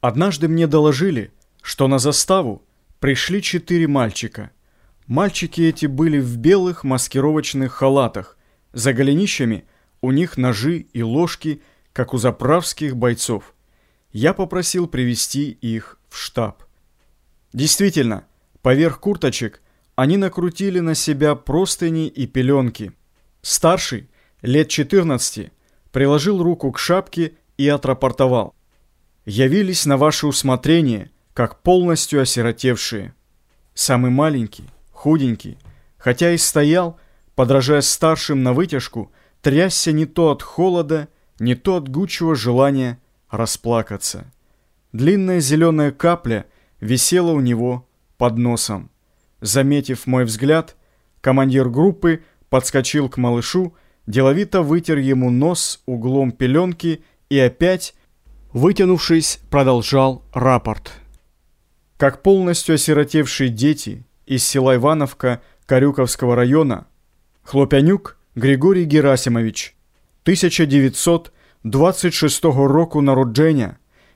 Однажды мне доложили, что на заставу пришли четыре мальчика. Мальчики эти были в белых маскировочных халатах. За голенищами у них ножи и ложки, как у заправских бойцов. Я попросил привести их в штаб. Действительно, поверх курточек они накрутили на себя простыни и пеленки. Старший, лет 14, приложил руку к шапке и отрапортовал. «Явились на ваше усмотрение, как полностью осиротевшие». Самый маленький, худенький, хотя и стоял, подражая старшим на вытяжку, трясся не то от холода, не то от гучего желания расплакаться. Длинная зеленая капля висела у него под носом. Заметив мой взгляд, командир группы подскочил к малышу, деловито вытер ему нос углом пеленки и опять, вытянувшись, продолжал рапорт. Как полностью осиротевшие дети из села Ивановка Карюковского района, Хлопянюк Григорій Герасимович, 1926 року народження,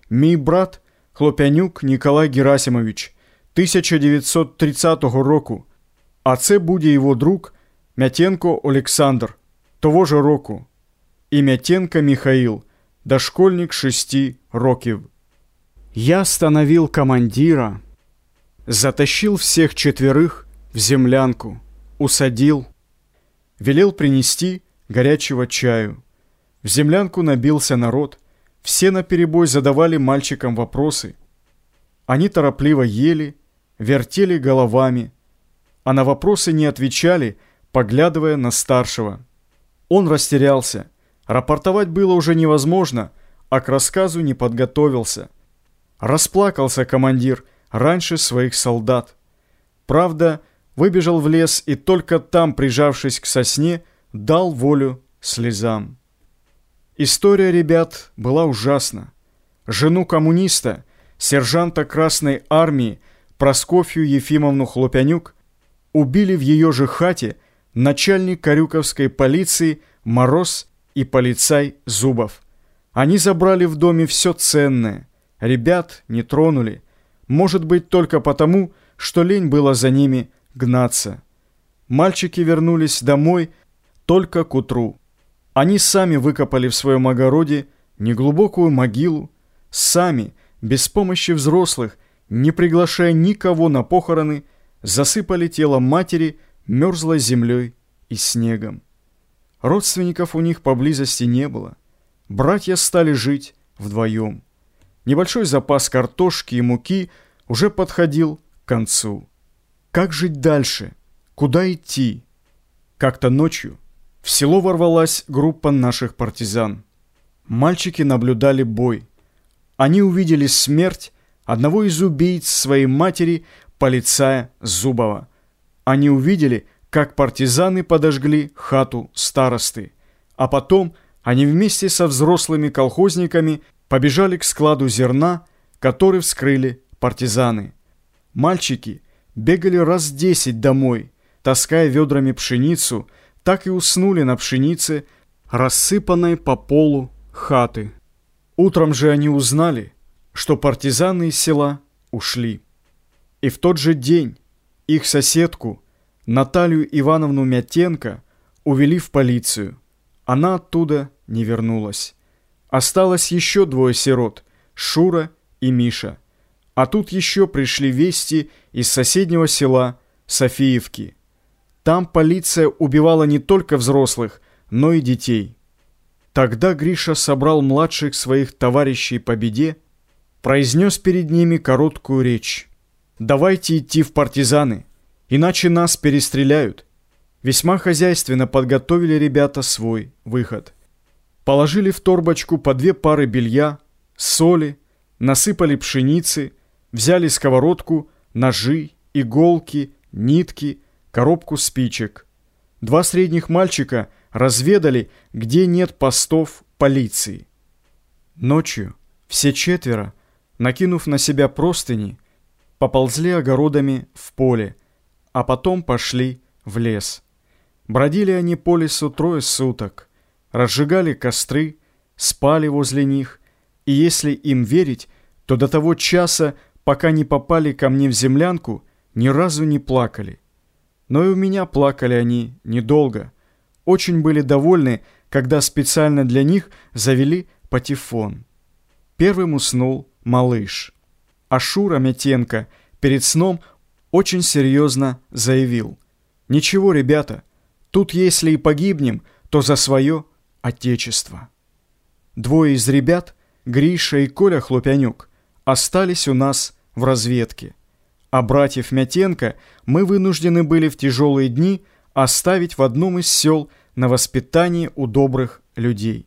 мій брат Хлопянюк Ніколай Герасимович, 1930 року, а це буде його друг Мятенко Олександр, того ж року, і Мятенко Михаил, дошкольник 6 років. Я остановил командира, затащил всех четверых в землянку, усадил, велел принести горячего чаю. В землянку набился народ, все наперебой задавали мальчикам вопросы. Они торопливо ели, вертели головами, а на вопросы не отвечали, поглядывая на старшего. Он растерялся. Рапортовать было уже невозможно, а к рассказу не подготовился. Расплакался командир раньше своих солдат. Правда, выбежал в лес и только там, прижавшись к сосне, дал волю слезам. История ребят была ужасна. Жену коммуниста, сержанта Красной Армии, Проскофью Ефимовну Хлопянюк, убили в ее же хате начальник Карюковской полиции Мороз и полицай Зубов. Они забрали в доме все ценное. Ребят не тронули. Может быть, только потому, что лень было за ними гнаться. Мальчики вернулись домой только к утру. Они сами выкопали в своем огороде неглубокую могилу, сами, без помощи взрослых, не приглашая никого на похороны, засыпали тело матери мерзлой землей и снегом. Родственников у них поблизости не было. Братья стали жить вдвоем. Небольшой запас картошки и муки уже подходил к концу. Как жить дальше? Куда идти? Как-то ночью в село ворвалась группа наших партизан. Мальчики наблюдали бой. Они увидели смерть одного из убийц своей матери, полицая Зубова. Они увидели, как партизаны подожгли хату старосты. А потом они вместе со взрослыми колхозниками побежали к складу зерна, который вскрыли партизаны. Мальчики бегали раз десять домой, таская ведрами пшеницу, так и уснули на пшенице, рассыпанной по полу хаты. Утром же они узнали, что партизаны из села ушли. И в тот же день их соседку, Наталью Ивановну Мятенко, увели в полицию. Она оттуда не вернулась. Осталось еще двое сирот – Шура и Миша. А тут еще пришли вести из соседнего села Софиевки. Там полиция убивала не только взрослых, но и детей. Тогда Гриша собрал младших своих товарищей по беде, произнес перед ними короткую речь. «Давайте идти в партизаны, иначе нас перестреляют». Весьма хозяйственно подготовили ребята свой выход. Положили в торбочку по две пары белья, соли, насыпали пшеницы, взяли сковородку, ножи, иголки, нитки, коробку спичек. Два средних мальчика разведали, где нет постов полиции. Ночью все четверо, накинув на себя простыни, поползли огородами в поле, а потом пошли в лес. Бродили они по лесу трое суток, разжигали костры, спали возле них, и если им верить, то до того часа, пока не попали ко мне в землянку, ни разу не плакали. Но и у меня плакали они недолго. Очень были довольны, когда специально для них завели патефон. Первым уснул малыш. А Шура Мятенко перед сном очень серьезно заявил. «Ничего, ребята, тут если и погибнем, то за свое отечество». Двое из ребят, Гриша и Коля Хлопянюк, остались у нас в разведке. А братьев Мятенко мы вынуждены были в тяжелые дни оставить в одном из сел на воспитании у добрых людей.